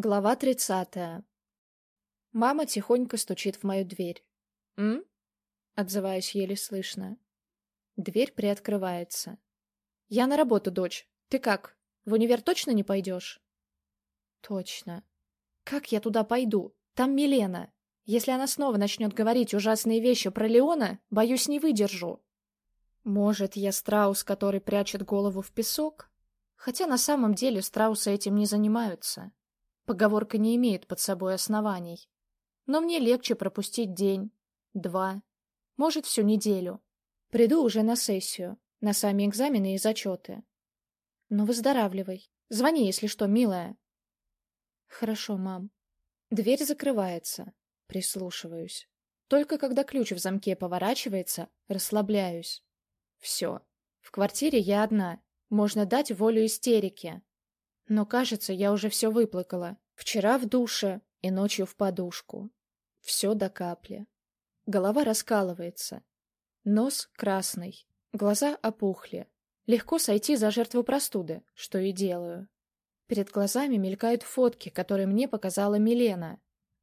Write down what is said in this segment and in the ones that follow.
Глава тридцатая. Мама тихонько стучит в мою дверь. «М?» — отзываюсь еле слышно. Дверь приоткрывается. «Я на работу, дочь. Ты как, в универ точно не пойдешь?» «Точно. Как я туда пойду? Там Милена. Если она снова начнет говорить ужасные вещи про Леона, боюсь, не выдержу». «Может, я страус, который прячет голову в песок?» Хотя на самом деле страусы этим не занимаются. Поговорка не имеет под собой оснований. Но мне легче пропустить день, два, может, всю неделю. Приду уже на сессию, на сами экзамены и зачеты. Ну, выздоравливай. Звони, если что, милая. Хорошо, мам. Дверь закрывается. Прислушиваюсь. Только когда ключ в замке поворачивается, расслабляюсь. Все. В квартире я одна. Можно дать волю истерике. Но, кажется, я уже все выплакала. Вчера в душе и ночью в подушку. Все до капли. Голова раскалывается. Нос красный. Глаза опухли. Легко сойти за жертву простуды, что и делаю. Перед глазами мелькают фотки, которые мне показала Милена.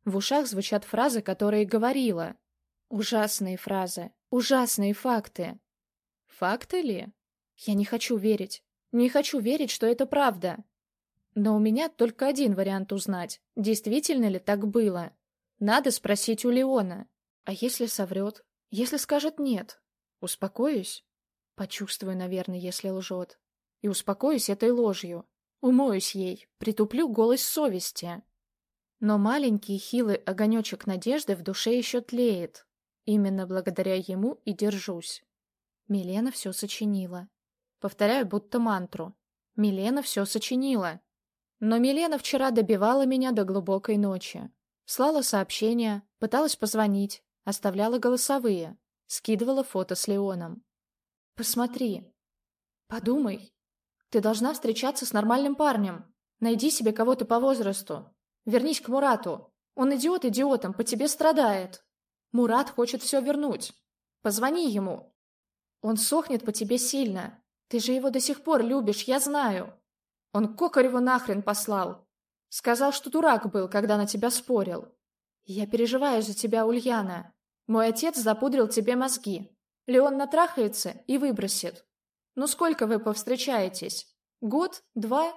В ушах звучат фразы, которые говорила. Ужасные фразы. Ужасные факты. Факты ли? Я не хочу верить. Не хочу верить, что это правда. Но у меня только один вариант узнать, действительно ли так было. Надо спросить у Леона. А если соврет? Если скажет нет? Успокоюсь? Почувствую, наверное, если лжет. И успокоюсь этой ложью. Умоюсь ей, притуплю голос совести. Но маленький хилый огонечек надежды в душе еще тлеет. Именно благодаря ему и держусь. Милена все сочинила. Повторяю, будто мантру. Милена все сочинила. Но Милена вчера добивала меня до глубокой ночи. Слала сообщения, пыталась позвонить, оставляла голосовые, скидывала фото с Леоном. «Посмотри. Подумай. Ты должна встречаться с нормальным парнем. Найди себе кого-то по возрасту. Вернись к Мурату. Он идиот идиотом, по тебе страдает. Мурат хочет все вернуть. Позвони ему. Он сохнет по тебе сильно. Ты же его до сих пор любишь, я знаю. Он Кокареву нахрен послал. Сказал, что дурак был, когда на тебя спорил. Я переживаю за тебя, Ульяна. Мой отец запудрил тебе мозги. Леон натрахается и выбросит. Ну сколько вы повстречаетесь? Год? Два?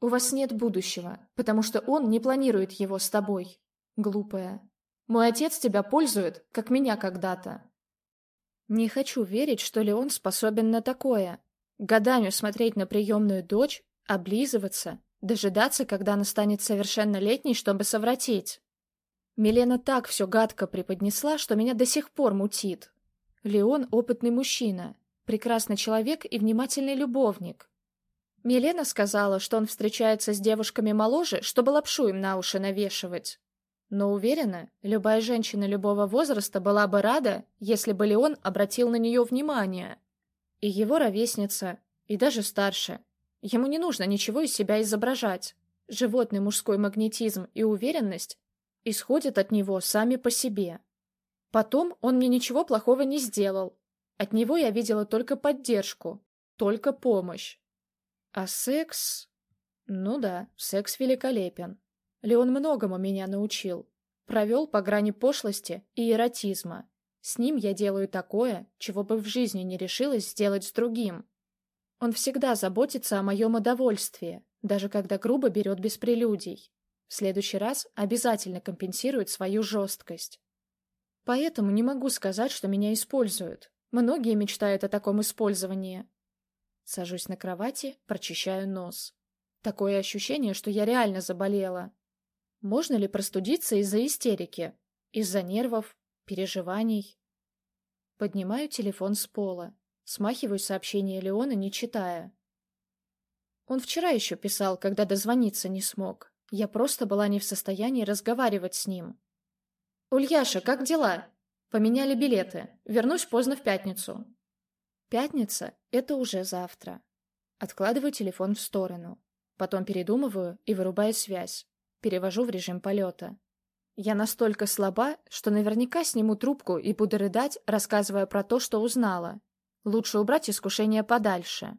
У вас нет будущего, потому что он не планирует его с тобой. Глупая. Мой отец тебя пользует, как меня когда-то. Не хочу верить, что Леон способен на такое. Годами смотреть на приемную дочь Облизываться, дожидаться, когда она станет совершеннолетней, чтобы совратить. Милена так все гадко преподнесла, что меня до сих пор мутит. Леон — опытный мужчина, прекрасный человек и внимательный любовник. Милена сказала, что он встречается с девушками моложе, чтобы лапшу им на уши навешивать. Но уверена, любая женщина любого возраста была бы рада, если бы Леон обратил на нее внимание. И его ровесница, и даже старше — Ему не нужно ничего из себя изображать. Животный мужской магнетизм и уверенность исходят от него сами по себе. Потом он мне ничего плохого не сделал. От него я видела только поддержку, только помощь. А секс... Ну да, секс великолепен. Леон многому меня научил. Провел по грани пошлости и эротизма. С ним я делаю такое, чего бы в жизни не решилась сделать с другим. Он всегда заботится о моем удовольствии, даже когда грубо берет без прелюдий. В следующий раз обязательно компенсирует свою жесткость. Поэтому не могу сказать, что меня используют. Многие мечтают о таком использовании. Сажусь на кровати, прочищаю нос. Такое ощущение, что я реально заболела. Можно ли простудиться из-за истерики? Из-за нервов? Переживаний? Поднимаю телефон с пола. Смахиваю сообщение Леона, не читая. Он вчера еще писал, когда дозвониться не смог. Я просто была не в состоянии разговаривать с ним. «Ульяша, как дела?» «Поменяли билеты. Вернусь поздно в пятницу». «Пятница — это уже завтра». Откладываю телефон в сторону. Потом передумываю и вырубаю связь. Перевожу в режим полета. Я настолько слаба, что наверняка сниму трубку и буду рыдать, рассказывая про то, что узнала. Лучше убрать искушение подальше.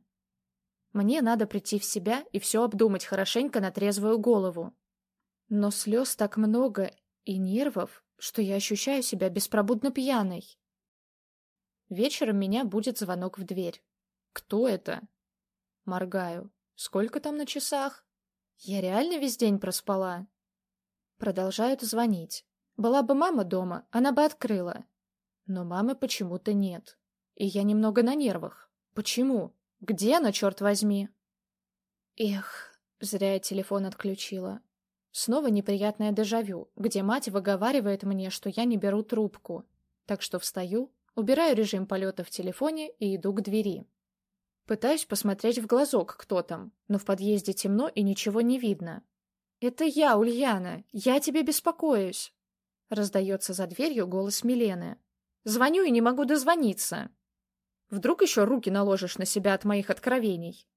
Мне надо прийти в себя и все обдумать хорошенько на трезвую голову. Но слез так много и нервов, что я ощущаю себя беспробудно пьяной. Вечером меня будет звонок в дверь. Кто это? Моргаю. Сколько там на часах? Я реально весь день проспала? Продолжают звонить. Была бы мама дома, она бы открыла. Но мамы почему-то нет. И я немного на нервах. Почему? Где она, черт возьми? Эх, зря я телефон отключила. Снова неприятное дежавю, где мать выговаривает мне, что я не беру трубку. Так что встаю, убираю режим полета в телефоне и иду к двери. Пытаюсь посмотреть в глазок, кто там, но в подъезде темно и ничего не видно. «Это я, Ульяна! Я тебе беспокоюсь!» Раздается за дверью голос Милены. «Звоню и не могу дозвониться!» «Вдруг еще руки наложишь на себя от моих откровений?»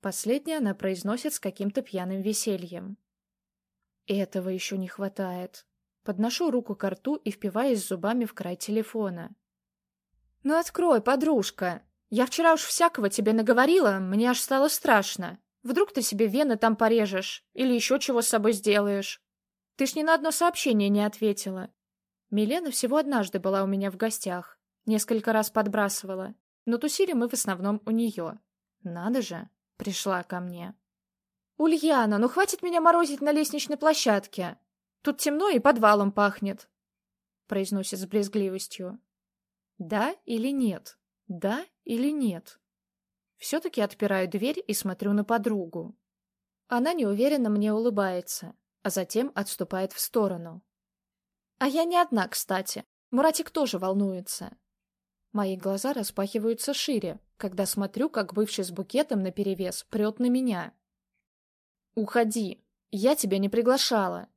Последнее она произносит с каким-то пьяным весельем. Этого еще не хватает. Подношу руку к рту и впиваюсь зубами в край телефона. «Ну открой, подружка! Я вчера уж всякого тебе наговорила, мне аж стало страшно. Вдруг ты себе вены там порежешь или еще чего с собой сделаешь. Ты ж ни на одно сообщение не ответила. Милена всего однажды была у меня в гостях. Несколько раз подбрасывала. Но тусили мы в основном у нее. Надо же, пришла ко мне. «Ульяна, ну хватит меня морозить на лестничной площадке! Тут темно и подвалом пахнет!» Произносит с брезгливостью. «Да или нет? Да или нет?» Все-таки отпираю дверь и смотрю на подругу. Она неуверенно мне улыбается, а затем отступает в сторону. А я не одна, кстати. Муратик тоже волнуется. Мои глаза распахиваются шире, когда смотрю, как бывший с букетом наперевес прет на меня. «Уходи! Я тебя не приглашала!»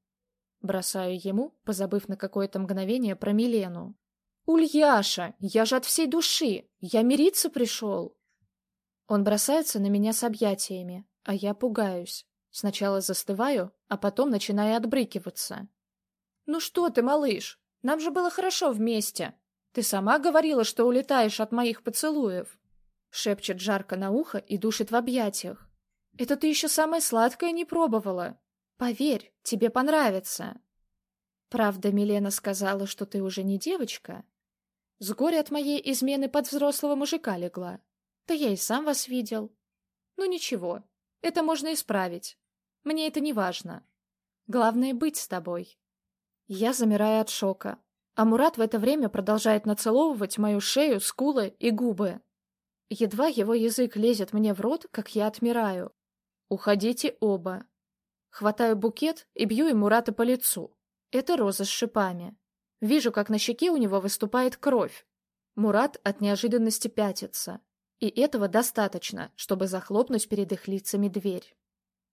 Бросаю ему, позабыв на какое-то мгновение про Милену. «Ульяша, я же от всей души! Я мириться пришел!» Он бросается на меня с объятиями, а я пугаюсь. Сначала застываю, а потом начинаю отбрыкиваться. «Ну что ты, малыш, нам же было хорошо вместе. Ты сама говорила, что улетаешь от моих поцелуев!» Шепчет жарко на ухо и душит в объятиях. Это ты еще самое сладкое не пробовала. Поверь, тебе понравится. Правда, Милена сказала, что ты уже не девочка. С горя от моей измены под взрослого мужика легла. Да я и сам вас видел. Ну ничего, это можно исправить. Мне это не важно. Главное — быть с тобой. Я замираю от шока, а Мурат в это время продолжает нацеловывать мою шею, скулы и губы. Едва его язык лезет мне в рот, как я отмираю. Уходите оба. Хватаю букет и бью ему Мурата по лицу. Это роза с шипами. Вижу, как на щеке у него выступает кровь. Мурат от неожиданности пятится. И этого достаточно, чтобы захлопнуть перед их лицами дверь.